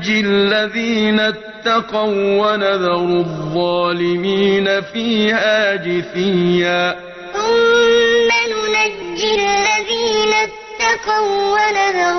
ننجي الذين اتقوا ونذر الظالمين فيها جثيا. ثم ننجي الذين اتقوا ونذر